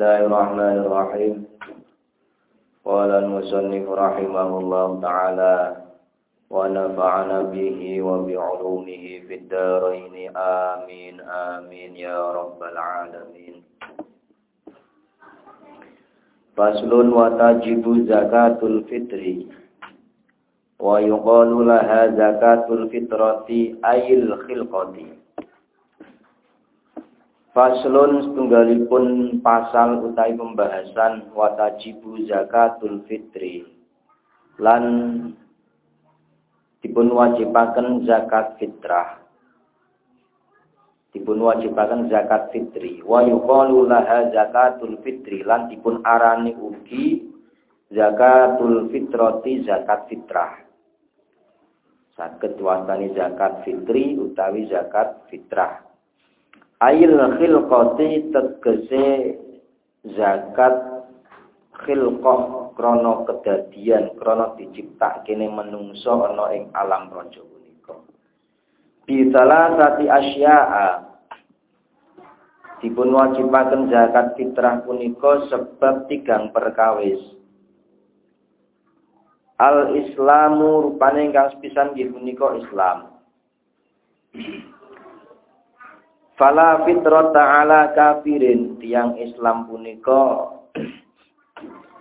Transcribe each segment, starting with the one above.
الله الرحمن الرحيم قال المصنف رحمه الله تعالى ونفعنا به وبعلومه في الدارين آمين آمين يا رب العالمين فصل وتجب زكاة الفطر ويقال لها زكاة الفطرة أي الخلقة Faslun setunggalipun pasal utai pembahasan watajibu zakatul fitri. Lan dipun wajibaken zakat fitrah. Dipun wajibaken zakat fitri. Wa yuqalu laha zakatul fitri. Lan dipun arani ugi zakatul fitrati zakat fitrah. Saged wastani zakat fitri utawi zakat fitrah Ail khilqati tegese zakat khilqah krono kedadian krono dicipta kene menungso ana ing alam raja punika. Bisalah sati asya'a dipun wajibaken zakat fitrah punika sebab tigang perkawis. Al Islamu rupane ingkang sepisan nggih punika Islam. Fala fitrata ala kafirin tiang Islam punika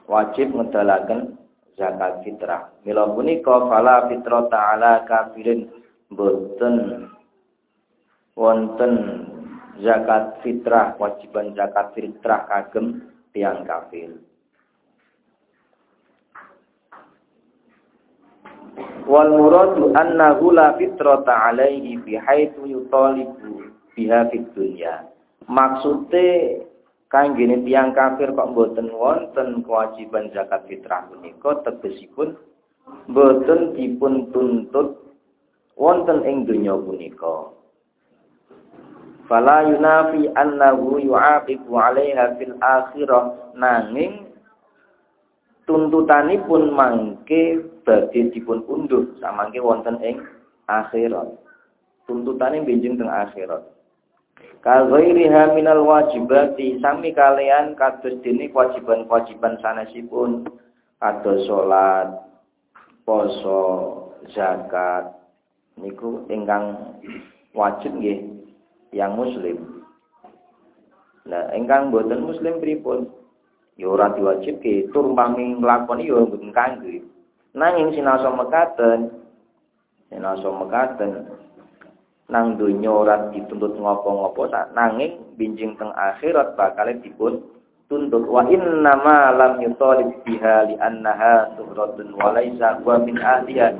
wajib ngedalaken zakat fitrah. Mila punika fala fitrata ala kafirin boten wonten zakat fitrah wajiban zakat fitrah kagem tiang kafir. Wal muradu annahu la fitrata alaihi bihaitsu yutalibu biha fid dunya. Maksude kanggene tiang kafir kok mboten wonten kewajiban zakat fitrah punika tegesipun mboten dipun tuntut wonten ing donya punika. Fala yunafi annahu yu'aqibu 'alaiha fil akhirah nanging tuntutanipun mangke badhe dipun unduh samangke wonten ing akhirat. Tuntutane benjing teng akhirat. Kazairiha minal wajibati sami kalian kados dene kewajiban-kewajiban sanesipun kados salat, poso, zakat niku ingkang wajib nggih yang muslim. Nah, ingkang boten muslim pripun? Ya ora diwajibke tur umpami nglakoni ya mboten kangge. Nanging sinasa mekaten sinasa mekaten nang donya ora dituntut ngopo-ngopo nanging binjing teng akhirat bakal dipun tuntut. Wa inna ma lam yutalib biha li annaha tuhratun wa laisa wa min ahliha.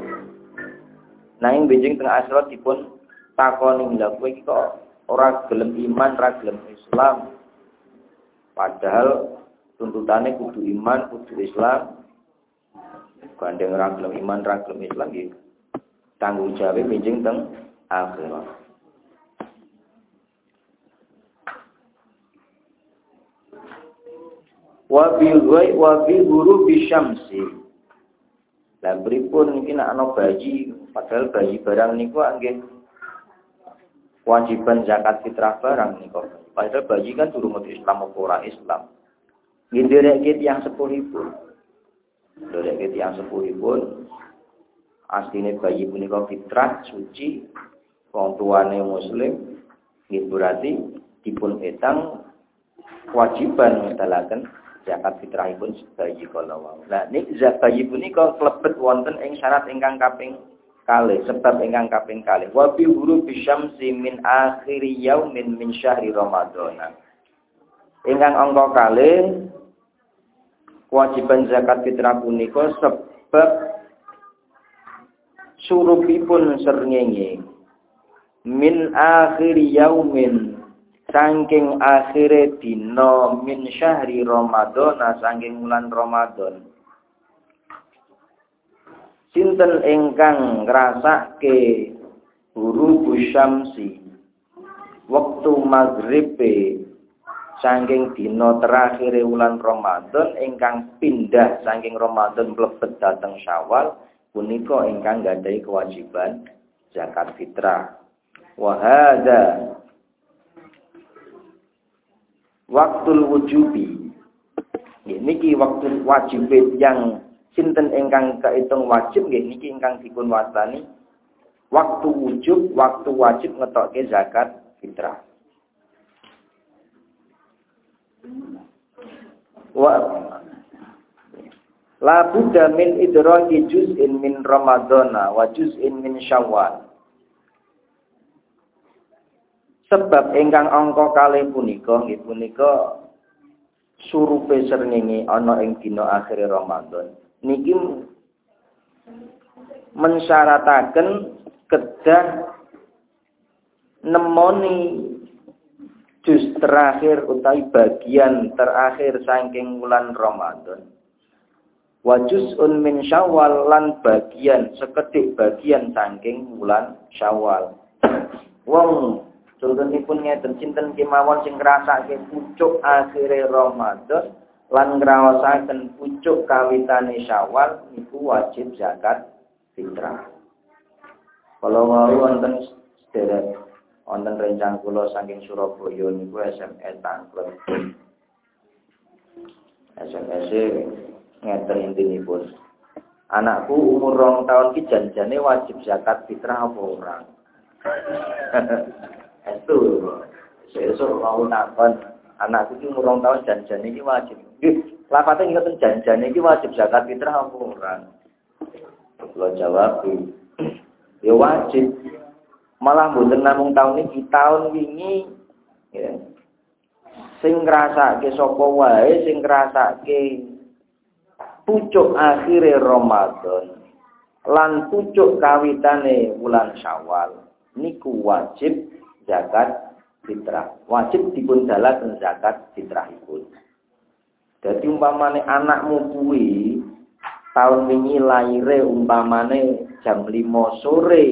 Nanging binjing teng akhirat dipun takoni lha kowe iki kok ora gelem iman ora gelem Islam? Padahal tuntutane kudu iman kudu Islam. Gandeng ora gelem iman ora gelem Islam iki. Tanggung jawab binjing teng akhirat. Wa bi wa bi guru bi syamsi. Lah pripun iki nek ana bayi, padahal bayi barang niku nggih kewajiban zakat fitrah barang niku. Padahal bayi kan durung ngerti Islam apa ora Islam. Nginderekke tiyang sepulipun. Nginderekke tiyang sepulipun asline bayi punika fitrah suci wong tuane muslim nggih berarti dipun etang kewajiban ngedalaken zakat fitrahipun bayi kala wau. Lah nik zakat bayi punika klebet wonten ing syarat ingkang kaping kali sebab ingkang kaping kali wa bi huru bisyamsi min akhir yaumin min syahri ramadan. Ingkang angka kali kewajiban zakat fitrah punika sebab surupipun srengenge min akhir yaumin Sangking akhire dina min syahri Ramadan sangking bulan Ramadan. Sinten ingkang ngrasake huru syamsi waktu maghrib saking dina terakhir bulan Ramadan ingkang pindah saking Ramadan mlebet dateng Syawal punika ingkang gadai kewajiban zakat fitrah. Wahada. Waktul wujubi. Niki waktu wajib yang sinten ingkang kaitung wajib nggih niki ingkang dipun wastani waktu wujub waktu wajib ngetokke zakat fitrah. Wa la budda min idraki juz'in min ramadhana wa juz'in min syawal Sebab ingkang angka kalih punika nggih punika surupe srengenge ana ing dina akhir Ramadan. Niki mensyarataken kedah nemoni juz terakhir utawi bagian terakhir saking bulan Ramadan. Wajuzun min syawal lan bagian sekedik bagian saking bulan syawal. Wong Contohipun ngeten sinten kemawon sing ngrasake pucuk akhire Ramadan lan ngraosaken pucuk kawitane Syawal niku wajib zakat fitrah. Kalau mau wonten sedherek wonten rencang kula saking Surabaya niku SMS tangklet. SMS ngeten intinipun. Anakku umur rong tahun ki janjane wajib zakat fitrah apa ora? itu sesuk mau nakon anak iki umur tahun janjane iki wajib. Nggih lafate ngoten janjane iki wajib zakat fitrah apa ora jawab ya wajib. Malah mboten namung tahun iki tahun wingi ya. Sing ngrasake sapa wae sing ngrasake pucuk akhire Ramadan lan pucuk kawitane bulan Syawal niku wajib zakat fitrah. Wajib dipun dalaken zakat fitrahipun. Jadi umpamane anakmu kuwi tahun wingi laire umpamane jam 5 sore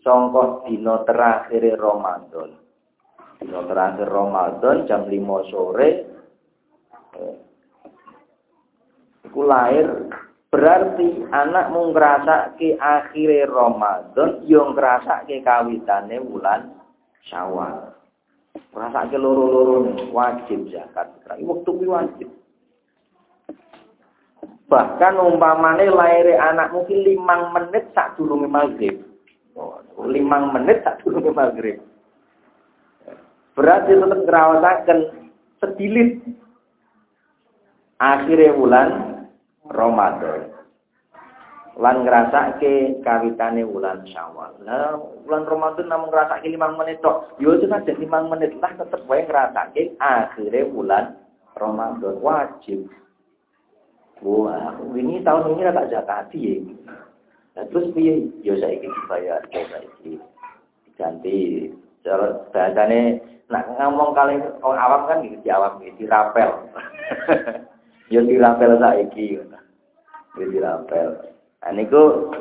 songkoh dina terakhir Ramadan. Dina terakhir Ramadan jam 5 sore eh, iku lahir berarti anak mung ngrasake akhire Ramadan yo ngrasake kawitane wulan Syawal. Rasake loro-loro wajib zakat. Ini waktu kuwi wajib. Bahkan umpamane lahir anak mungkin limang menit sak durunge maghrib. Oh, limang menit sak durunge maghrib. Berarti tetap ngerawasaken sedilit akhirnya bulan Ramadan lan ngrasake kawitane wulan Syawal. Lah wulan Ramadan namung ngrasake 5 menit tok. Yo itu saja 5 menit lah tetep wae ngrasake akhire wulan Ramadan wajib. Wah, ini tahun ini tak zakati ya. Nah, terus piye? Yo saiki dibayar, saiki diganti. Cara bahasane nak ngomong kali orang awam kan gitu, awam gitu, dirapel. yo dirapel saiki. Yo dirapel. Nah niku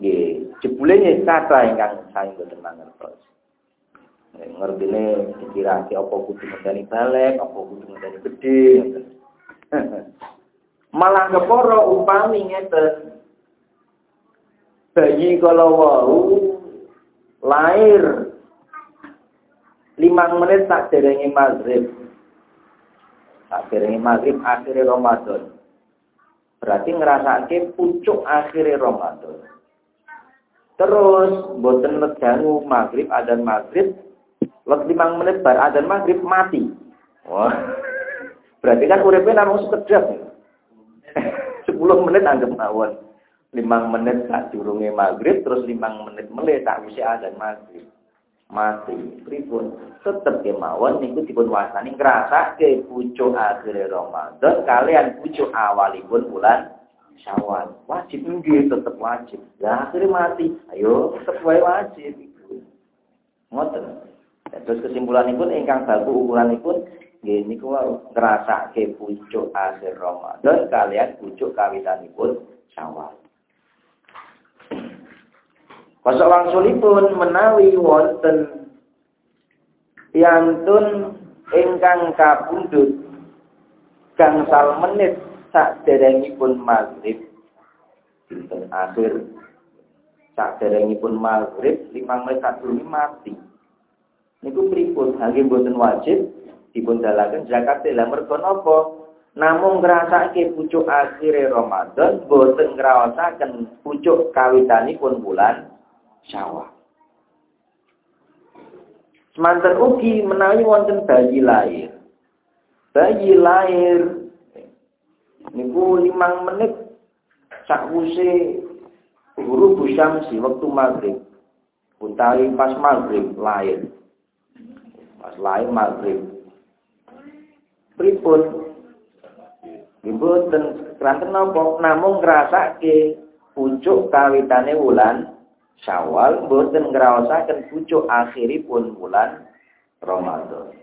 nggih jebule nggih kata ingkang sae boten mangertos. Ngertine dikirake apa kudu ngenteni balik, apa kudu ngenteni gedhe. Malah keporo upami ngeten. bayi kalau wau lahir limang menit tak derenge maghrib. Tak derenge maghrib akhirnya Ramadan. Berarti ngerasake pucuk akhirnya Ramadan. Terus boten ledangu maghrib adan maghrib let limang menit bar adan maghrib mati. Wah. Berarti kan uripnya namung sekedap. 10 menit anggap mawon. 5 menit tak durunge maghrib terus 5 menit melih tak wis adan maghrib mati. Pripun? Tetep kemawon niku dipun wasani ngrasake pucuk akhir Ramadan kalian pucuk awalipun bulan Syawal. Wajib nggih tetep wajib. Ya akhirnya mati. Ayo tetep wae wajib ngoten. Terus kesimpulanipun ingkang baku ukuranipun nggih niku ngrasake pucuk akhir Ramadan kalian pucuk kawitanipun Syawal Kosok wangsulipun menawi wonten yantun ingkang kapundhut gangsal menit saderengipun maghrib. Dinten akhir saderengipun maghrib limang menit sadurunge mati. Niku pripun? Nggih mboten wajib dipun dalaken zakat lha mergo napa? Namung ngrasake pucuk akhir Ramadan boten ngraosaken pucuk kawitanipun bulan Syawal. Semanten ugi menawi wonten bayi lahir. Bayi lahir niku limang menit sakwuse guru si waktu maghrib. Utawi pas maghrib lahir. Pas lahir maghrib. Pripun? dan keranten napa namung ngrasake pucuk kawitane wulan Syawal mboten ngraosaken pucuk akhiripun bulan Ramadan.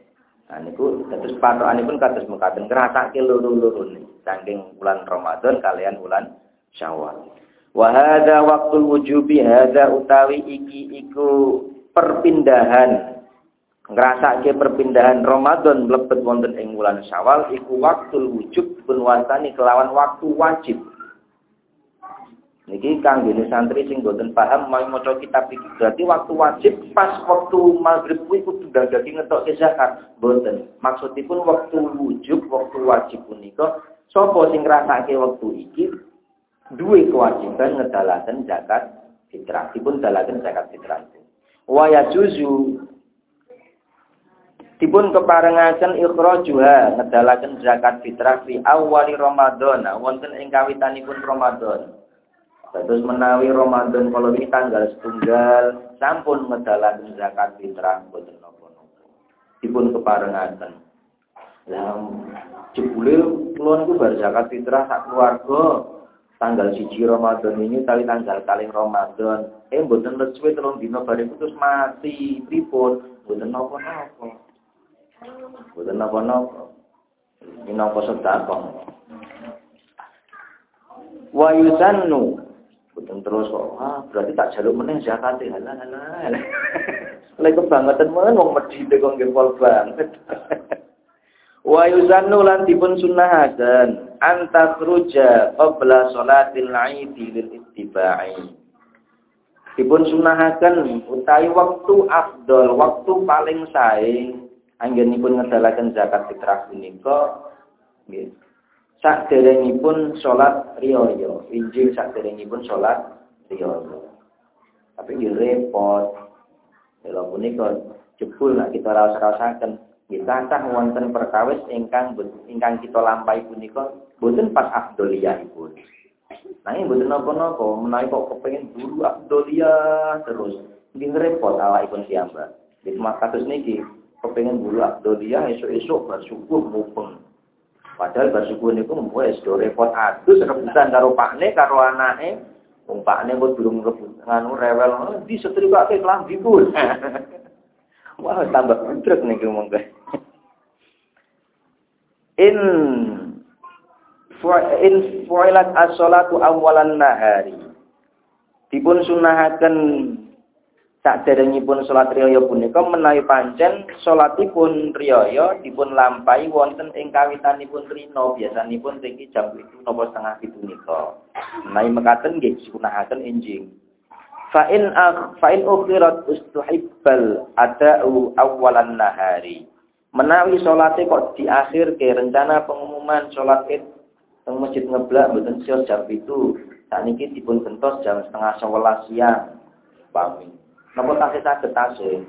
Nah niku dados patokanipun kados mekaten ngrasake loro-loro saking bulan Ramadan kalian bulan Syawal. Wa hadza waqtul wujubi hadza utawi iki iku perpindahan ngrasake perpindahan Ramadan mlebet wonten ing bulan Syawal iku waktul wujub pun wasani kelawan waktu wajib Niki kang dene santri sing boten paham mau maca kitab iki berarti waktu wajib pas waktu maghrib kuwi kudu dadi ngetokke zakat. Boten. Maksudipun waktu wujub, waktu wajib punika sapa sing ngrasake waktu iki duwe kewajiban ngedalaken zakat fitrah. Dipun dalaken zakat fitrah. Wa yajuzu dipun keparengaken ikhrajuha ngedalaken zakat fitrah fi awali Ramadan wonten ing kawitanipun Ramadan. Terus menawi Ramadan kalau ini tanggal setunggal sampun medalan zakat fitrah boten napa-napa. Dipun keparengaken. Lah jebule kula niku bar zakat fitrah sak keluarga tanggal siji Ramadan ini kali tanggal kali Ramadan. Eh mboten suwe telung dina bareng terus mati. Pripun? Mboten napa-napa. Mboten napa-napa. Ini napa sedekah. Wa yusannu Boten terus kok, ah berarti tak jaluk meneh zakat halah halah. Lek kebangetan men wong medhite kok nggih pol banget. Wa yuzannu lan dipun sunnahaken antasruja qabla salatil Eid lil ittiba'i. Dipun sunnahaken utawi waktu afdol, waktu paling sae anggenipun ngedalaken zakat fitrah punika nggih sakderengipun salat riyaya. Injil sakderengipun salat riyaya. Tapi yo repot. Lha punika jebul nek kita raos-raosaken kita sah wonten perkawis ingkang ingkang kita lampahi punika boten pas afdoliyahipun. Nanging boten napa-napa menawi kok kepengin buru afdoliyah terus nggih repot awakipun piyambak. Jadi kados niki kepengin buru afdoliyah esuk-esuk bar subuh mupeng Padahal basuku niku wis do repot adus rebutan karo pakne karo anake. Wong pakne kok durung rebut nganu rewel oh, di setrikake klambi pun. Wah tambah budrek niki monggo. In in fuilat as-salatu awalan nahari. Dipun sunahaken Sakderengipun salat riyaya punika menawi pancen salatipun riyaya dipun lampahi wonten ing kawitanipun rina biasanipun tinggi jam itu napa setengah pitu nika. Menawi mekaten nggih disunahaken enjing. Fa in fa in ukhirat ustuhibbal ada'u awalan nahari. Menawi salate kok di akhir ke rencana pengumuman salat Id teng masjid ngeblak mboten sios jam itu. Saat niki dipun gentos jam setengah sewelas siang. Pami. Napa tasih saged tasih.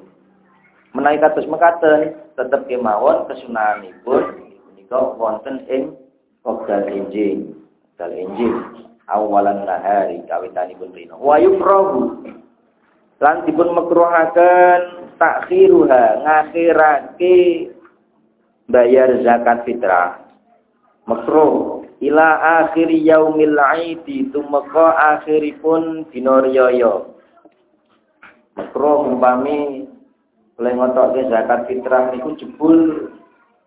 Menawi kados mekaten tetep kemawon kesunanipun menika wonten ing wekdal enjing. Wekdal enjing awalan nahari kawitanipun rino. Wa yukrahu lan dipun makruhaken takhiruha ngakhirake bayar zakat fitrah. Makruh ila akhir yaumil aidi tumeka akhiripun dina riyaya. Makruh umpami oleh ngotokke zakat fitrah niku jebul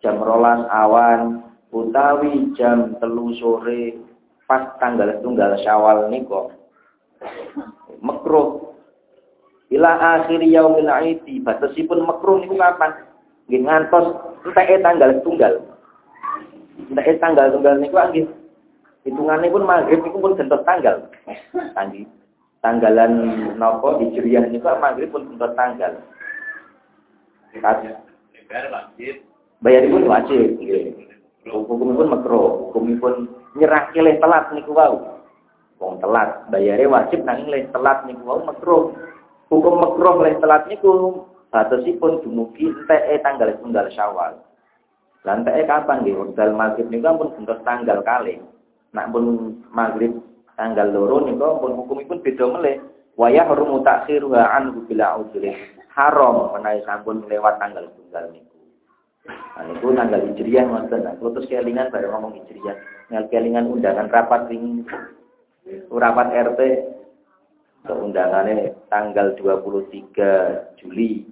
jam rolas awan utawi jam telu sore pas tanggal tunggal Syawal niku. Makruh. Ila akhir yaumil aidi batasipun makruh niku kapan? Nggih ngantos entek tanggal tunggal. Entek tanggal tunggal niku nggih hitungannya pun maghrib niku pun gentos tanggal. Tanggi tanggalan nopo hijriah niku maghrib pun gentos tanggal. Bayar pun wajib hukum pun makro hukum pun nyerah keleh telat niku wau. Wong telat bayare wajib nanging leh telat niku wau makro hukum makro leh telat niku batasipun dumugi entek tanggal tunggal Syawal. Lan entek kapan nggih? Wekdal maghrib niku pun bentuk tanggal kali nak pun maghrib tanggal loro niku pun hukumipun beda meleh wayah harum takhiruha anhu bila udhri haram menawi sampun lewat tanggal tunggal niku Nah, itu tanggal hijriah ngoten. Nah, terus kelingan baru ngomong hijriah. Ngal kelingan undangan rapat ring rapat RT keundangannya tanggal 23 Juli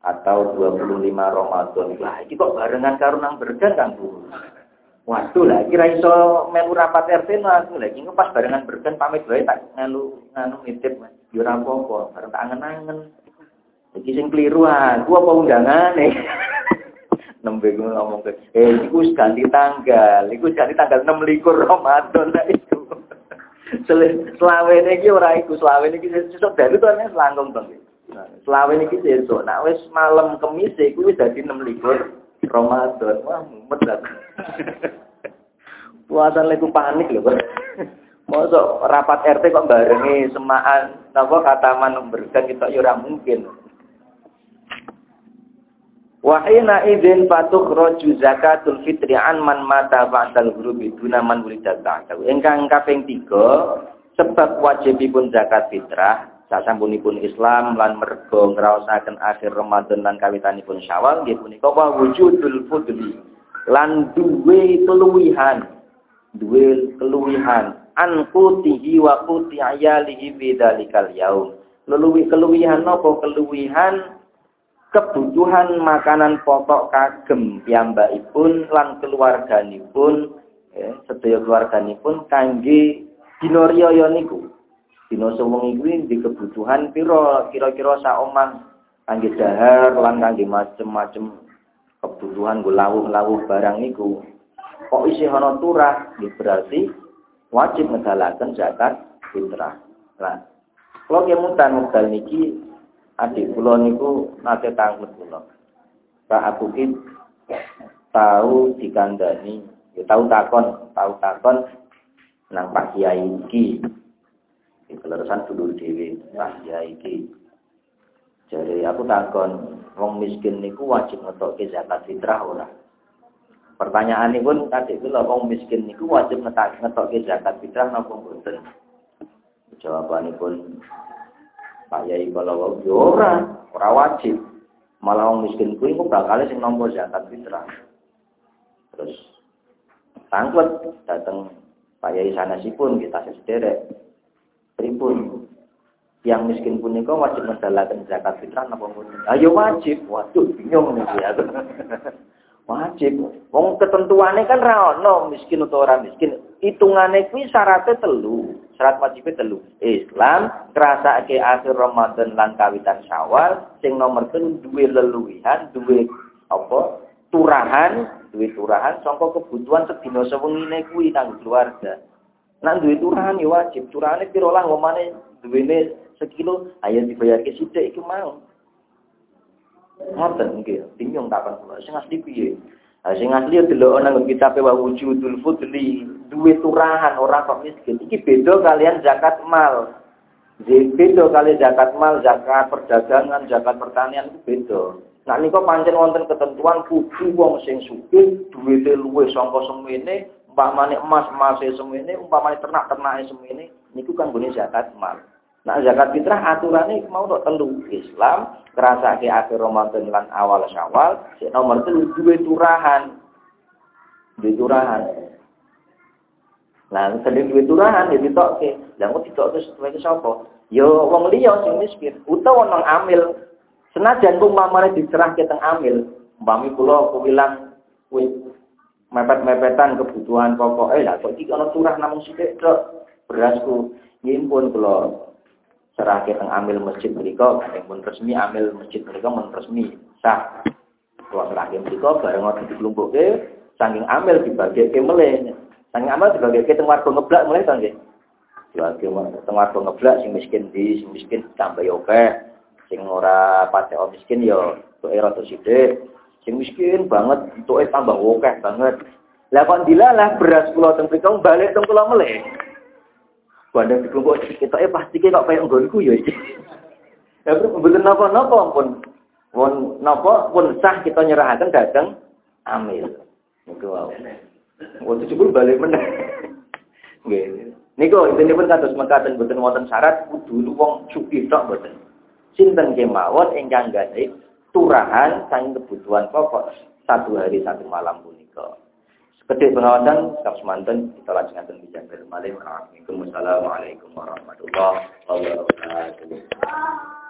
atau 25 Ramadan. Lah, iki kok barengan karo nang Bu. Waduh lah, kira iso melu rapat RT aku. Lagi pas barengan bergan pamit wae tak ngelu nganu nitip yo ora apa-apa, bareng tak angen-angen. Iki sing kliru aku apa undangane. nembe ngomong ke eh iku ganti tanggal iku ganti tanggal 6 likur Ramadan lah itu selawe iki ora iku selawe iki sesuk dari to nek langkung to selawe iki sesuk. Nak wis malam kemis iku wis dadi 6 likur Ramadan wah mumet lah puasa leku panik lho Mosok rapat RT kok barengi semaan napa kataman berkan kita ya ora mungkin. Wahina idin patuk roju zakatul fitri an man mata ba'dal grubi duna man wulida ba'dahu. Engkang kaping tiga, sebab wajibipun zakat fitrah, sasampunipun Islam lan mergo ngraosaken akhir Ramadan lan kawitanipun Syawal nggih punika wujudul fudli lan duwe keluwihan. Duwe keluwihan. An qutihi wa quti ayalihi bidzalikal yaum. Leluwi keluwihan napa keluwihan kebutuhan makanan pokok kagem piyambakipun lan keluarganipun ya, sedaya keluarganipun kangge dina riyaya niku. Dina sewengi kuwi di kebutuhan pira kira-kira sak omah kangge dahar lan kangge macem-macem kebutuhan nggo lawuh-lawuh barang niku. Kok isih ana turah, ya berarti wajib ngedalaken zakat fitrah. Lah, kalau kemutan modal niki adik kula niku nate tanglet kula. Pak Kid tahu dikandani, ya tahu takon, tahu takon nang Pak Kiai iki. Keleresan dulur dhewe, Pak Kiai iki. Jadi aku takon, wong miskin niku wajib ngetokke zakat fitrah ora? Pertanyaan ini pun tadi itu wong miskin niku wajib ngetokke zakat fitrah napa mboten? Jawabannya pun Pak Yai kalau yo ora, ora wajib. Malah wong miskin kuwi kok bakal sing nampa zakat fitrah. Terus tangklet datang Pak Yai sanesipun kita sederek. Pripun? Yang miskin punika wajib mendalaken zakat fitrah napa mboten? Ayo wajib. Waduh bingung nih ya. wajib. Wong ketentuannya kan ra ono miskin atau orang miskin. Hitungane kuwi syaratnya telu. Syarat wajibnya telu. Islam ngrasake akhir Ramadan lan kawitan Syawal sing nomor telu duwe leluwihan, duwe apa? turahan, duwe turahan sangka kebutuhan sedina sewengine kuwi kanggo keluarga. Nah duwe turahan ya wajib. Turahane pira lah ngomane duwene sekilo, ayo dibayar ke sithik iku mau. Ngoten nggih, bingung kapan kula. Sing asli piye? Nah, sing asli delok nang kitabe wa wujudul fudli, duwe turahan ora kok miskin. Iki beda kalian zakat mal. Beda kali zakat mal, zakat perdagangan, zakat pertanian itu beda. Nah niku pancen wonten ketentuan kudu wong sing sugih duwite luwih sangka semene, umpamane emas emase semene, umpamane ternak-ternake semene, niku kan gune zakat mal. Nah zakat fitrah aturannya mau tok telu Islam kerasake akhir Ramadan lan awal Syawal, sik nomor telu duwe turahan. Duwe turahan. Nah, sering duwe turahan ya ditokke. Lah kok ditokke sesuai sapa? Ya wong liya sing miskin utawa nang amil Senajan ku mamane diserahke teng amil, umpami kula kuwilang kuwi mepet-mepetan kebutuhan pokok. Eh lah kok iki ana turah namung sithik tok berasku. Nyimpun kula serahke teng amil masjid mriku kadang pun resmi amil masjid mriku mun resmi. Sah. Kula serahke mriku bareng ngoten diklumpukke saking amil dibagike meleh saking amil dibagike teng warga ngeblak mulai to nggih? Dibagi teng warga ngeblak sing miskin di sing miskin tambah akeh Sing ora pate miskin ya tuke rada sithik. Sing miskin banget tuke tambah akeh banget. Lah kok dilalah beras kula teng mriko balik teng kula. Bandang dikumpul kita eh pasti kok kaya nggonku ya iki. Ya mboten napa-napa pun pun napa pun sah kita nyerahaken dateng amil. Niku wae. Waktu cukup balik meneh. Nggih. Niku intinipun kados mekaten boten wonten syarat kudu wong sugih tok boten sinten kemawon ingkang gadhahi turahan saking kebutuhan pokok satu hari satu malam punika. Sekedhik pengawasan sak semanten kita lajengaken bicara malih. Assalamualaikum warahmatullahi wabarakatuh.